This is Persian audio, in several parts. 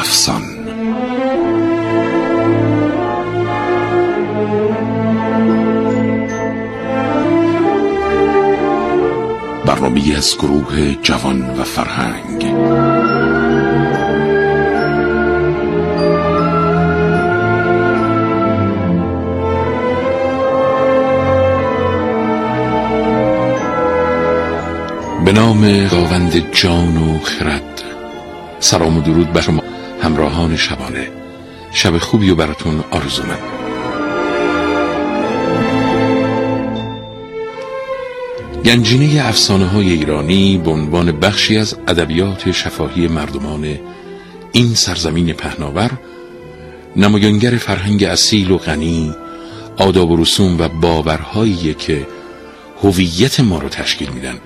افسان. برنامه از گروه جوان و فرهنگ. به نام خداوند جان و خرد. سلام و درود بر شما. همراهان شبانه. شب خوبی و براتون آرزو من گنجینه افسانه های ایرانی به عنوان بخشی از ادبیات شفاهی مردمان این سرزمین پهناور نمایانگر فرهنگ اصیل و غنی آداب و رسوم و باورهایی که هویت ما رو تشکیل میدن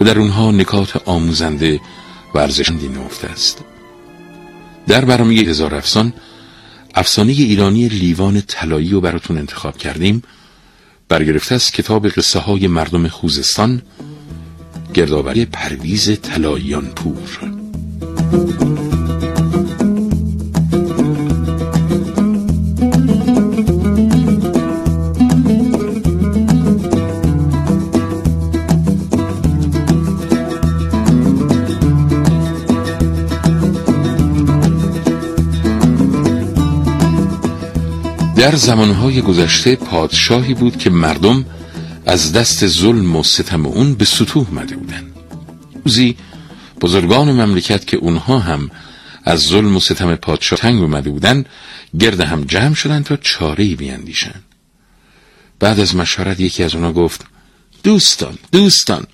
و در اونها نکات آموزنده و ارزشمندی نهفته است. در برنامه هزار افسان افسانه ایرانی لیوان طلایی رو براتون انتخاب کردیم. برگرفته از کتاب قصه های مردم خوزستان گردآوری پرویز طلاییان پور در زمانهای گذشته پادشاهی بود که مردم از دست ظلم و ستم اون به سطوح مده بودن روزی بزرگان مملکت که اونها هم از ظلم و ستم پادشاه تنگ اومده بودن گرد هم جمع شدن تا چاره بیاندیشن بعد از مشورت یکی از اونا گفت دوستان دوستان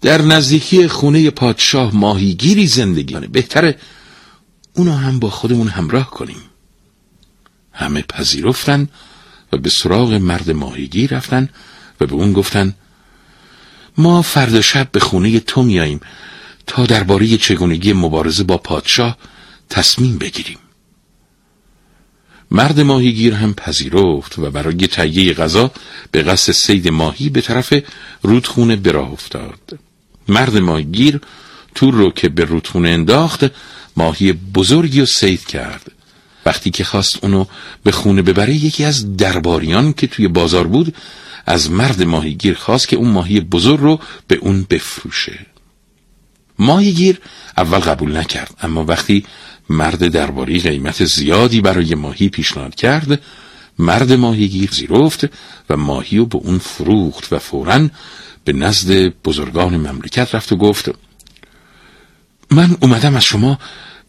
در نزدیکی خونه پادشاه ماهیگیری زندگی بهتره اونو هم با خودمون همراه کنیم. همه پذیرفتن و به سراغ مرد ماهیگیر رفتن و به اون گفتن ما فردا شب به خونه تو میاییم تا درباره چگونگی مبارزه با پادشاه تصمیم بگیریم. مرد ماهیگیر هم پذیرفت و برای تهیه غذا به قصد سید ماهی به طرف رودخونه به راه افتاد. مرد ماهیگیر تور رو که به رودخونه انداخت ماهی بزرگی رو سید کرد. وقتی که خواست اونو به خونه ببره یکی از درباریان که توی بازار بود از مرد ماهیگیر خواست که اون ماهی بزرگ رو به اون بفروشه. ماهیگیر اول قبول نکرد اما وقتی مرد درباری قیمت زیادی برای ماهی پیشنهاد کرد مرد ماهیگیر زیرفت و ماهی رو به اون فروخت و فورا به نزد بزرگان مملکت رفت و گفت من اومدم از شما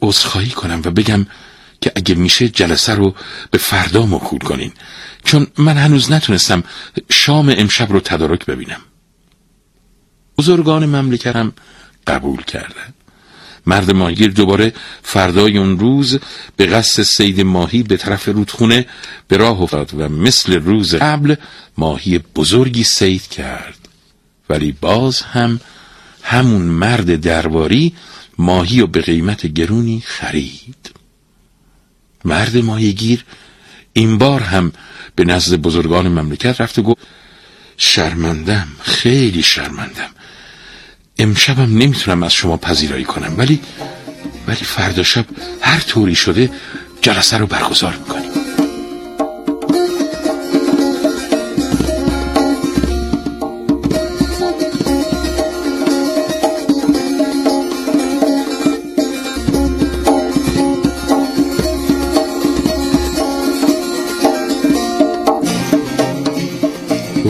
عذرخواهی کنم و بگم که اگه میشه جلسه رو به فردا موکول کنین. چون من هنوز نتونستم شام امشب رو تدارک ببینم. بزرگان مملکتم قبول کردن مرد ماهیگیر دوباره فردای اون روز به قصد سید ماهی به طرف رودخونه به راه افتاد و مثل روز قبل ماهی بزرگی سید کرد. ولی باز هم همون مرد درباری ماهی و به قیمت گرونی خرید. مرد ماهیگیر این بار هم به نزد بزرگان مملکت رفت و گفت شرمندم خیلی شرمندم. امشبم نمی‌تونم از شما پذیرایی کنم ولی ولی فردا شب هر طوری شده جلسه رو برگزار می‌کنیم.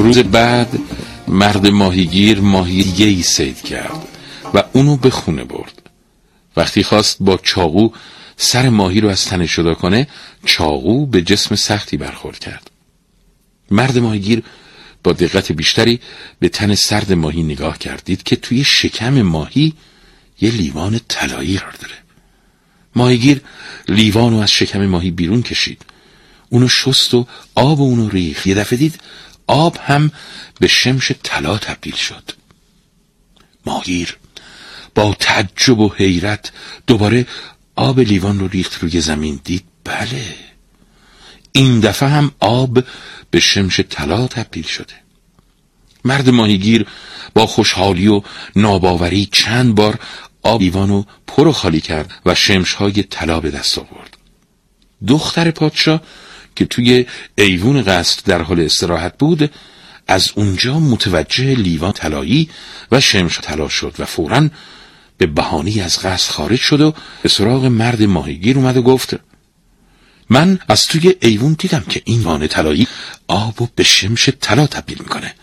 روز بعد مرد ماهیگیر ماهی دیگه ای سید کرد و اونو به خونه برد. وقتی خواست با چاقو سر ماهی رو از تنه شدا کنه چاقو به جسم سختی برخورد کرد. مرد ماهیگیر با دقت بیشتری به تن سرد ماهی نگاه کردید که توی شکم ماهی یه لیوان طلایی قرار داره. ماهیگیر لیوان رو از شکم ماهی بیرون کشید. اونو شست و آب اونو ریخ یه دفعه دید آب هم به شمش طلا تبدیل شد. ماهیر با تعجب و حیرت دوباره آب لیوان رو ریخت روی زمین. دید بله این دفعه هم آب به شمش طلا تبدیل شده. مرد ماهیگیر با خوشحالی و ناباوری چند بار آب لیوانو پر و خالی کرد و شمشهای طلا به دست آورد. دختر پادشاه که توی ایوون قصد در حال استراحت بود از اونجا متوجه لیوان طلایی و شمش طلا شد و فورا به بهانی از قصد خارج شد و به سراغ مرد ماهیگیر اومد و گفت من از توی ایوون دیدم که این وان طلایی آب و به شمش طلا تبدیل می‌کنه.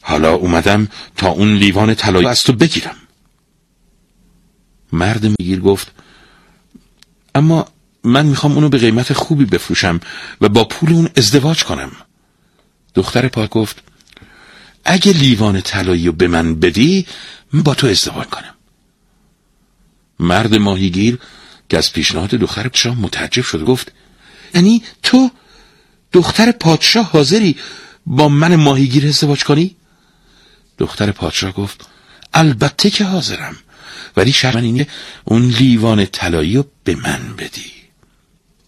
حالا اومدم تا اون لیوان طلایی از تو بگیرم. مرد میگیر گفت اما من می‌خوام اونو به قیمت خوبی بفروشم و با پول اون ازدواج کنم. دختر پاک گفت اگه لیوان طلایی رو به من بدی با تو ازدواج کنم. مرد ماهیگیر که از پیشنهاد دختر پادشاه متعجب شد گفت یعنی تو دختر پادشاه حاضری با من ماهیگیر ازدواج کنی؟ دختر پادشاه گفت البته که حاضرم ولی شرط اینه اون لیوان طلایی رو به من بدی.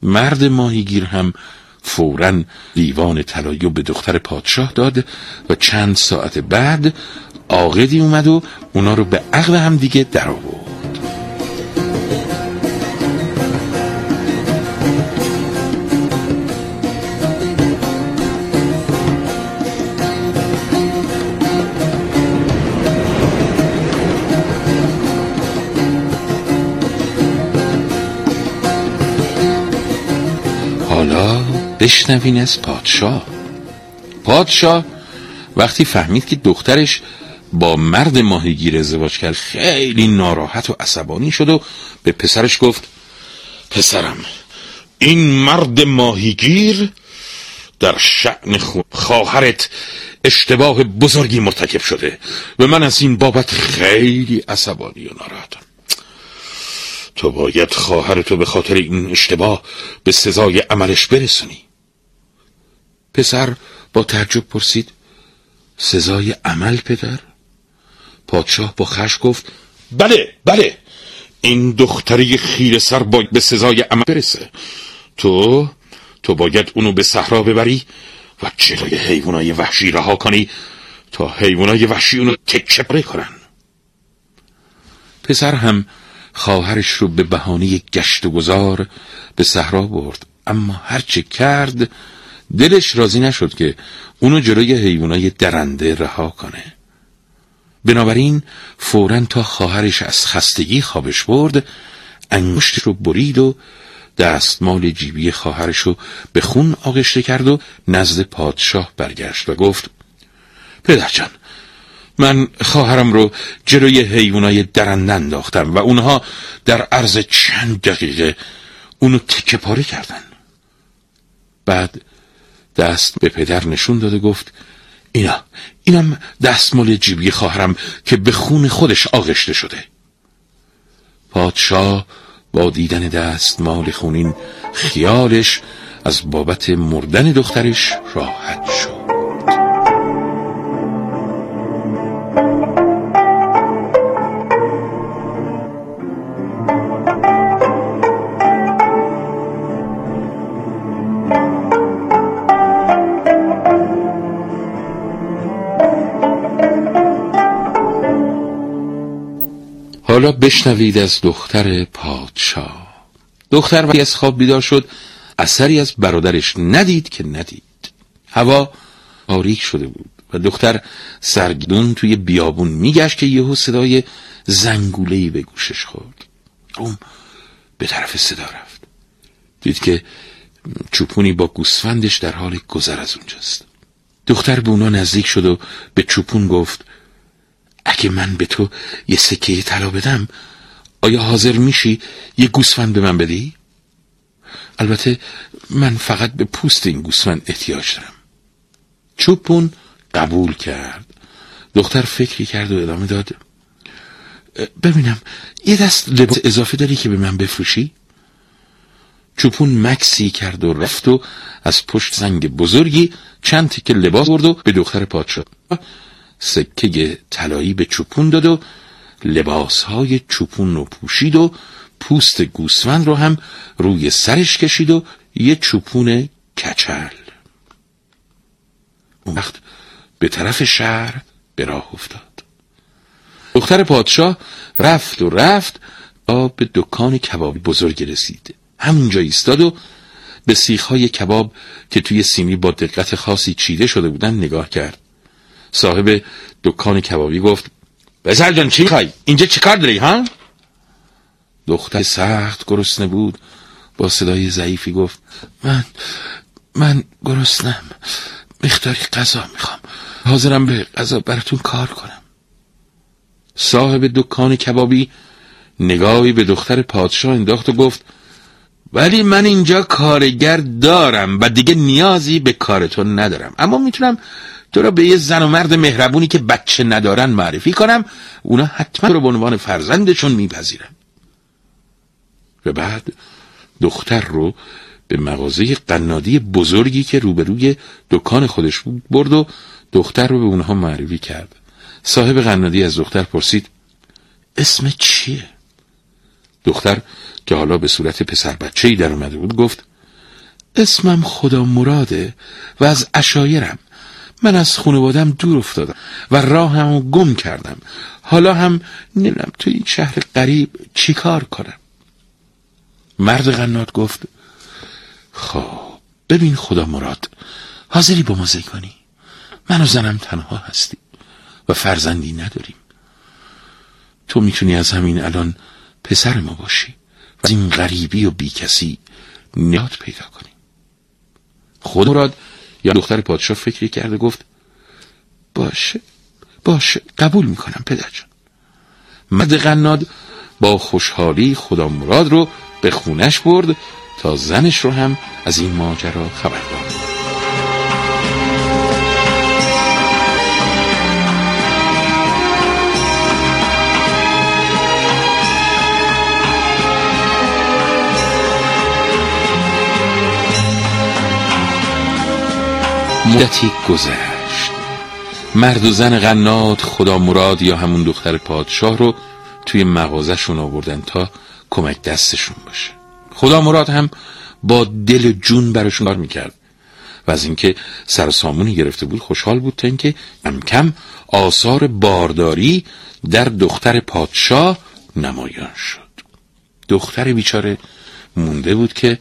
مرد ماهیگیر هم فورا لیوان طلایی به دختر پادشاه داد و چند ساعت بعد عاقدی اومد و اونا رو به عقل هم دیگه در آورد بشنوین از پادشاه. پادشاه وقتی فهمید که دخترش با مرد ماهیگیر ازدواج کرد خیلی ناراحت و عصبانی شد و به پسرش گفت پسرم این مرد ماهیگیر در شعن خواهرت اشتباه بزرگی مرتکب شده و من از این بابت خیلی عصبانی و ناراحتم. تو باید خواهرتو به خاطر این اشتباه به سزای عملش برسونی. پسر با تعجب پرسید سزای عمل پدر؟ پادشاه با خش گفت بله بله این دختری خیر سر باید به سزای عمل برسه تو تو باید اونو به صحرا ببری و جلوی حیوانای وحشی رها کنی تا حیوانای وحشی اونو تکه پاره کنن پسر هم خواهرش رو به بهانه گشت و گذار به صحرا برد اما هرچه کرد دلش راضی نشد که اونو جلوی حیوانای درنده رها کنه. بنابراین فورا تا خواهرش از خستگی خوابش برد انگشت رو برید و دستمال جیبی خواهرش رو به خون آغشته کرد و نزد پادشاه برگشت و گفت پدرجان من خواهرم رو جلوی حیوانای درنده انداختم و اونها در عرض چند دقیقه اونو تکه پاره کردن. بعد دست به پدر نشون داده گفت اینا اینم دستمال جیبی خواهرم که به خون خودش آغشته شده. پادشاه با دیدن دستمال خونین خیالش از بابت مردن دخترش راحت شد. حالا بشنوید از دختر پادشاه. دختر وقتی از خواب بیدار شد اثری از برادرش ندید که ندید. هوا آریک شده بود و دختر سرگدون توی بیابون میگشت که یهو صدای زنگولهی به گوشش خورد. اون به طرف صدا رفت. دید که چوپونی با گوسفندش در حال گذر از اونجاست. دختر به اونا نزدیک شد و به چوپون گفت اگه من به تو یه سکه طلا بدم آیا حاضر میشی یه گوسفند به من بدی؟ البته من فقط به پوست این گوسفند احتیاج دارم چوپون قبول کرد دختر فکری کرد و ادامه داد ببینم یه دست لباس اضافه داری که به من بفروشی؟ چوپون مکسی کرد و رفت و از پشت زنگ بزرگی چند تیکه لباس برد و به دختر پادشاه سکه طلایی به چوپون داد و لباسهای چوپون رو پوشید و پوست گوسفند رو هم روی سرش کشید و یه چوپون کچل. اون وقت به طرف شهر به راه افتاد. دختر پادشاه رفت و رفت تا به دکان کبابی بزرگ رسید. همینجا ایستاد و به سیخهای کباب که توی سینی با دقت خاصی چیده شده بودن نگاه کرد. صاحب دکان کبابی گفت بزر جان چی می‌خوای؟ اینجا چی کار داری ها؟ دختر سخت گرسنه بود با صدای ضعیفی گفت من من گرسنم مقداری غذا می‌خوام. حاضرم به غذا براتون کار کنم. صاحب دکان کبابی نگاهی به دختر پادشاه انداخت و گفت ولی من اینجا کارگر دارم و دیگه نیازی به کارتون ندارم. اما می‌تونم تو را به یه زن و مرد مهربونی که بچه ندارن معرفی کنم اونا حتما رو به عنوان فرزندشون میپذیرن. و بعد دختر رو به مغازه قنادی بزرگی که روبروی دکان خودش بود برد و دختر رو به اونها معرفی کرد. صاحب قنادی از دختر پرسید اسم چیه؟ دختر که حالا به صورت پسر بچه در اومده بود گفت اسمم خدا مراده و از اشایرم من از خانوادم دور افتادم و راهمو گم کردم. حالا هم نمی‌دونم تو این شهر قریب چیکار کنم. مرد قنات گفت خب ببین خدا مراد حاضری با ما کنی؟ من و زنم تنها هستی و فرزندی نداریم. تو می‌تونی از همین الان پسر ما باشی و از این غریبی و بیکسی نیات پیدا کنی. خود مراد یا دختر پادشاه فکری کرده گفت باشه باشه قبول می‌کنم پدرجان مرد قناد با خوشحالی خدا مراد رو به خونش برد تا زنش رو هم از این ماجرا خبر داد. مدتی گذشت. مرد و زن غنات خدا مراد یا همون دختر پادشاه رو توی مغازشون آوردن تا کمک دستشون باشه. خدا مراد هم با دل جون براشون کار می‌کرد. و از اینکه سر سامونی گرفته بود خوشحال بود تا اینکه کم کم آثار بارداری در دختر پادشاه نمایان شد. دختر بیچاره مونده بود که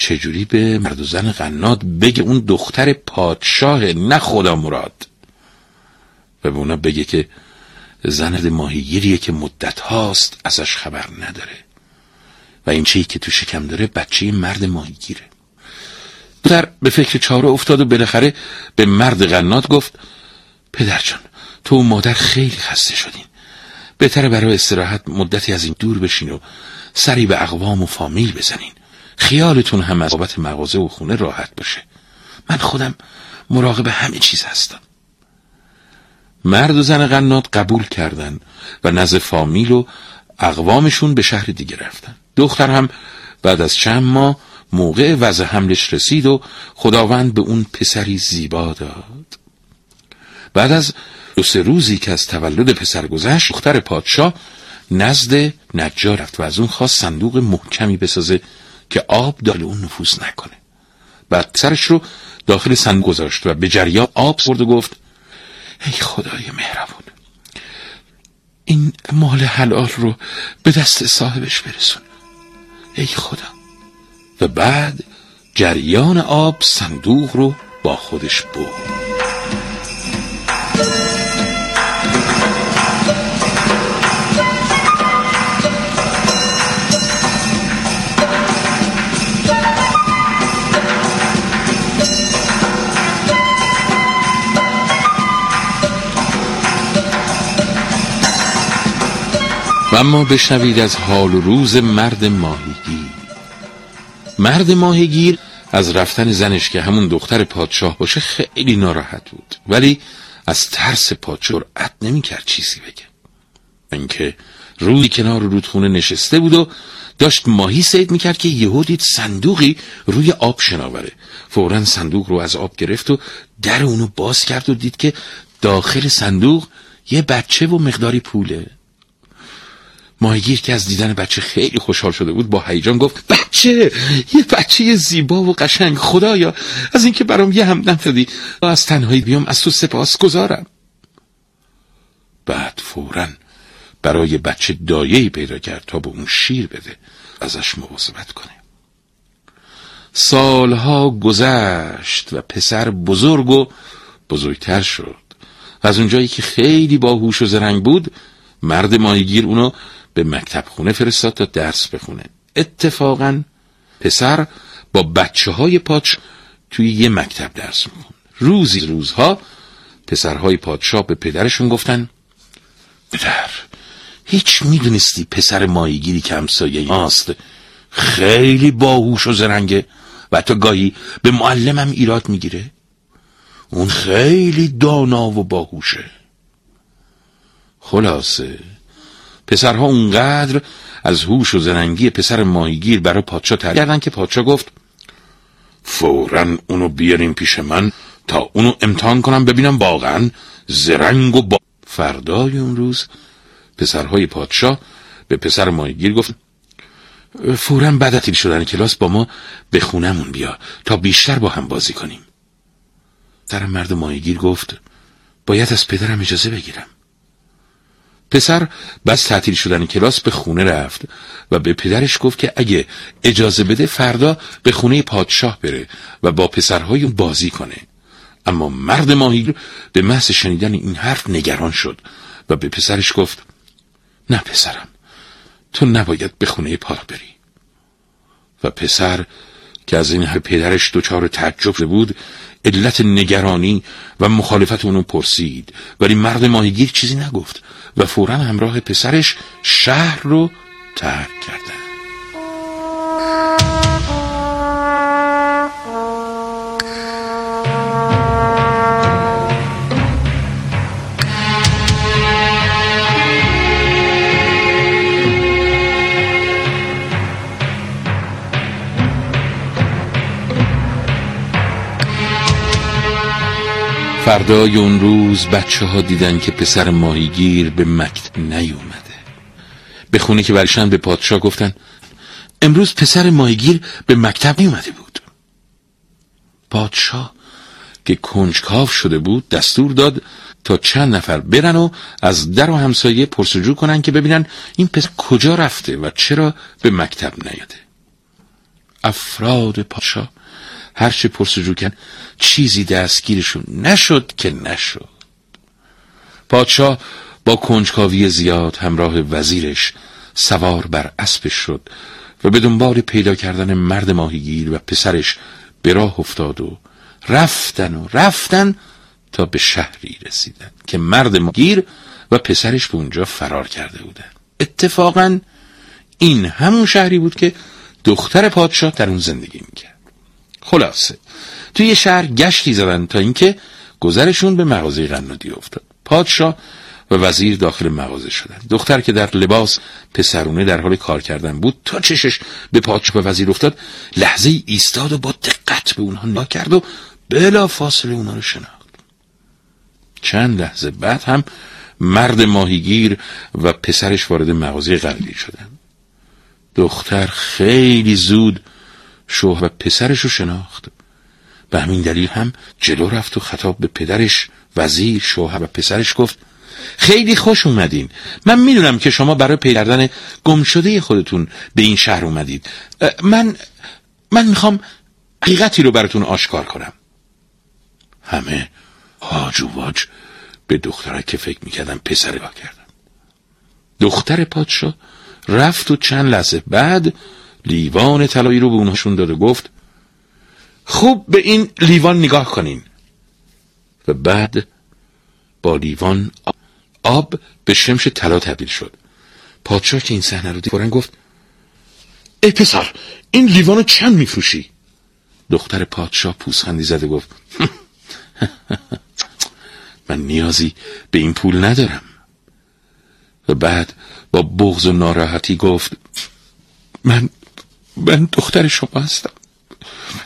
چجوری به مرد و زن غناد بگه اون دختر پادشاه نه خدا مراد؟ و به اونا بگه که زند ماهیگیریه که مدت هاست ازش خبر نداره. و این چیزی که تو شکم داره بچه مرد ماهیگیره. در به فکر چاره افتاد و بالاخره به مرد غنات گفت پدرجان تو و مادر خیلی خسته شدین. بهتره برای استراحت مدتی از این دور بشین و سری به اقوام و فامیل بزنین. خیالتون هم از بابت مغازه و خونه راحت باشه. من خودم مراقب همه چیز هستم. مرد و زن قنات قبول کردن و نزد فامیل و اقوامشون به شهر دیگه رفتن. دختر هم بعد از چند ماه موقع وضع حملش رسید و خداوند به اون پسری زیبا داد. بعد از دو سه روزی که از تولد پسر گذشت دختر پادشاه نزد نجار رفت و از اون خواست صندوق محکمی بسازه که آب داخل اون نفوذ نکنه. بعد سرش رو داخل صندوق گذاشت و به جریان آب سرد و گفت ای خدای مهربون این مال حلال رو به دست صاحبش برسون. ای خدا. و بعد جریان آب صندوق رو با خودش برد. اما بشنوید از حال و روز مرد ماهیگیر. مرد ماهیگیر از رفتن زنش که همون دختر پادشاه باشه خیلی ناراحت بود. ولی از ترس پادشاه نمی نمی‌کرد چیزی بگه. اینکه روی کنار رودخونه نشسته بود و داشت ماهی سید می‌کرد که یهو دید صندوقی روی آب شناوره. فورا صندوق رو از آب گرفت و در اونو باز کرد و دید که داخل صندوق یه بچه و مقداری پوله. ماهیگیر که از دیدن بچه خیلی خوشحال شده بود با هیجان گفت بچه یه بچه زیبا و قشنگ خدایا از اینکه برام یه همدم دادی از تنهایی بیام از تو سپاس گذارم. بعد فورا برای بچه دایهی پیدا کرد تا به اون شیر بده ازش مواظبت کنه. سالها گذشت و پسر بزرگ و بزرگتر شد. و از اونجایی که خیلی باهوش و زرنگ بود مرد ماهیگیر اونو به مکتب خونه فرستاد تا درس بخونه. اتفاقا پسر با بچه های پاچ توی یه مکتب درس میخون روزی روزها پسرهای پادشاه به پدرشون گفتن پدر هیچ می‌دونستی پسر ماهیگیری که همسایه ماست خیلی باهوش و زرنگه و تا گاهی به معلمم ایراد می‌گیره؟ اون خیلی دانا و باهوشه. خلاصه پسرها اونقدر از هوش و زرنگی پسر ماهیگیر برای پادشاه تعریف کردن که پادشاه گفت فورا اونو بیاریم پیش من تا اونو امتحان کنم ببینم واقعا زرنگ و با فردای اون روز پسرهای پادشاه به پسر ماهیگیر گفت فورا بعد از شدن کلاس با ما به خونمون بیا تا بیشتر با هم بازی کنیم. در مرد ماهیگیر گفت باید از پدرم اجازه بگیرم. پسر بس تعطیل شدن کلاس به خونه رفت و به پدرش گفت که اگه اجازه بده فردا به خونه پادشاه بره و با پسرهای بازی کنه. اما مرد ماهیگیر به محض شنیدن این حرف نگران شد و به پسرش گفت نه پسرم تو نباید به خونه پا بری. و پسر که از این پدرش دچار تعجب بود علت نگرانی و مخالفت اونو پرسید. ولی مرد ماهیگیر چیزی نگفت. و فورا همراه پسرش شهر رو ترک کردن. فردای اون روز بچه ها دیدن که پسر ماهیگیر به مکت نیومده. به خونه که برشن به پادشاه گفتن امروز پسر ماهیگیر به مکتب نیومده بود. پادشاه که کنجکاف شده بود دستور داد تا چند نفر برن و از در و همسایه پرسجو کنن که ببینن این پسر کجا رفته و چرا به مکتب نیاده افراد پادشاه هرچه پرسجو کن چیزی دستگیرشون نشد که نشد. پادشاه با کنجکاوی زیاد همراه وزیرش سوار بر اسبش شد و به دنبال پیدا کردن مرد ماهیگیر و پسرش به راه افتاد و رفتن و رفتن تا به شهری رسیدن که مرد ماهیگیر و پسرش به اونجا فرار کرده بودن اتفاقا این همون شهری بود که دختر پادشاه در اون زندگی می‌کرد. خلاصه. توی شهر گشتی زدن تا اینکه گذرشون به مغازه قنادی افتاد. پادشاه و وزیر داخل مغازه شدن. دختر که در لباس پسرونه در حال کار کردن بود تا چشش به پادشاه و وزیر افتاد لحظه ایستاد و با دقت به اونها نگاه کرد و بلا فاصله اونها رو شناخت. چند لحظه بعد هم مرد ماهیگیر و پسرش وارد مغازه قلبی شدن. دختر خیلی زود شوهر و پسرش رو شناخت. به همین دلیل هم جلو رفت و خطاب به پدرش وزیر شوهر و پسرش گفت خیلی خوش اومدین. من می‌دونم که شما برای پیدا گمشده خودتون به این شهر اومدید. من من می‌خوام حقیقتی رو براتون آشکار کنم. همه هاج و واج به دختره که فکر می‌کردم پسر با کردن. دختر پادشاه رفت و چند لحظه بعد لیوان طلایی رو به اونهاشون داد و گفت خوب به این لیوان نگاه کنین. و بعد با لیوان آب به شمش طلا تبدیل شد. پادشاه که این صحنه رو دید گفت ای پسر این لیوان رو چند میفروشی؟ دختر پادشاه پوسخندی زده گفت من نیازی به این پول ندارم. و بعد با بغض و ناراحتی گفت من من دختر شما هستم.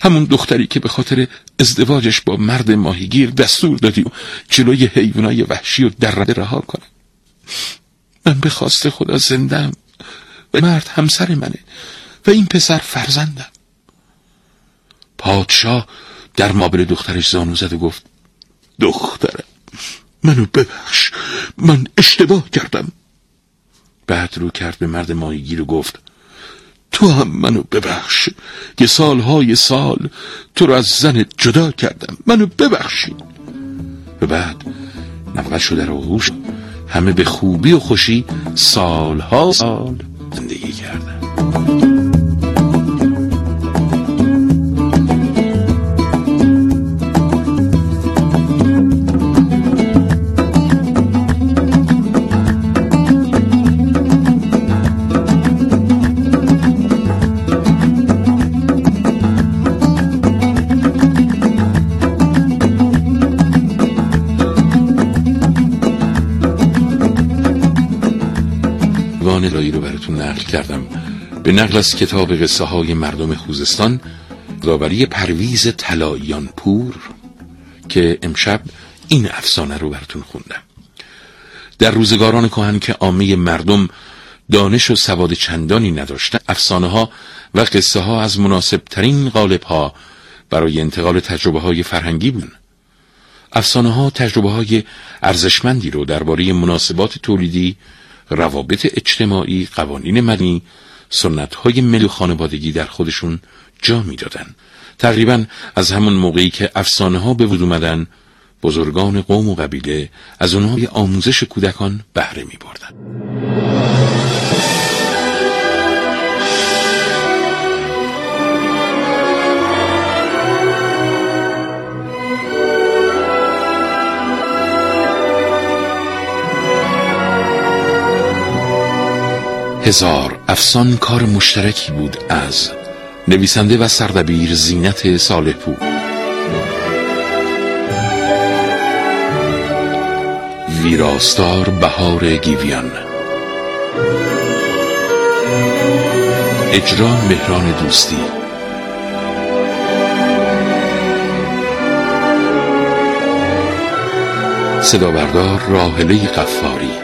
همون دختری که به خاطر ازدواجش با مرد ماهیگیر دستور دادی و جلوی حیوانای وحشی و در رها کنه. من به خواست خدا زندم و مرد همسر منه و این پسر فرزندم. پادشاه در مابل دخترش زانو زد و گفت دخترم منو ببخش. من اشتباه کردم. بعد رو کرد به مرد ماهیگیر و گفت تو هم منو ببخش. که سالهای سال تو رو از زن جدا کردم. منو ببخشی و بعد نفقت شده رو آغوش همه به خوبی و خوشی سالها سال زندگی کردن. کردم. به نقل از کتاب قصه های مردم خوزستان داوری پرویز طلاییان پور که امشب این افسانه رو براتون خوندم. در روزگاران کهن که عامه مردم دانش و سواد چندانی نداشتن افسانه ها و قصه ها از مناسب ترین غالب ها برای انتقال تجربه های فرهنگی بودن. افسانه ها تجربه های ارزشمندی رو درباره مناسبات تولیدی روابط اجتماعی قوانین مدنی سنت های ملی خانوادگی در خودشون جا می‌دادن تقریبا از همون موقعی که افسانه ها به وجود اومدن بزرگان قوم و قبیله از اونها آموزش کودکان بهره می. هزار افسان کار مشترکی بود از نویسنده و سردبیر زینت صالح پور ویراستار بهار گیویان. اجرا مهران دوستی. صدا بردار راهله قفاری.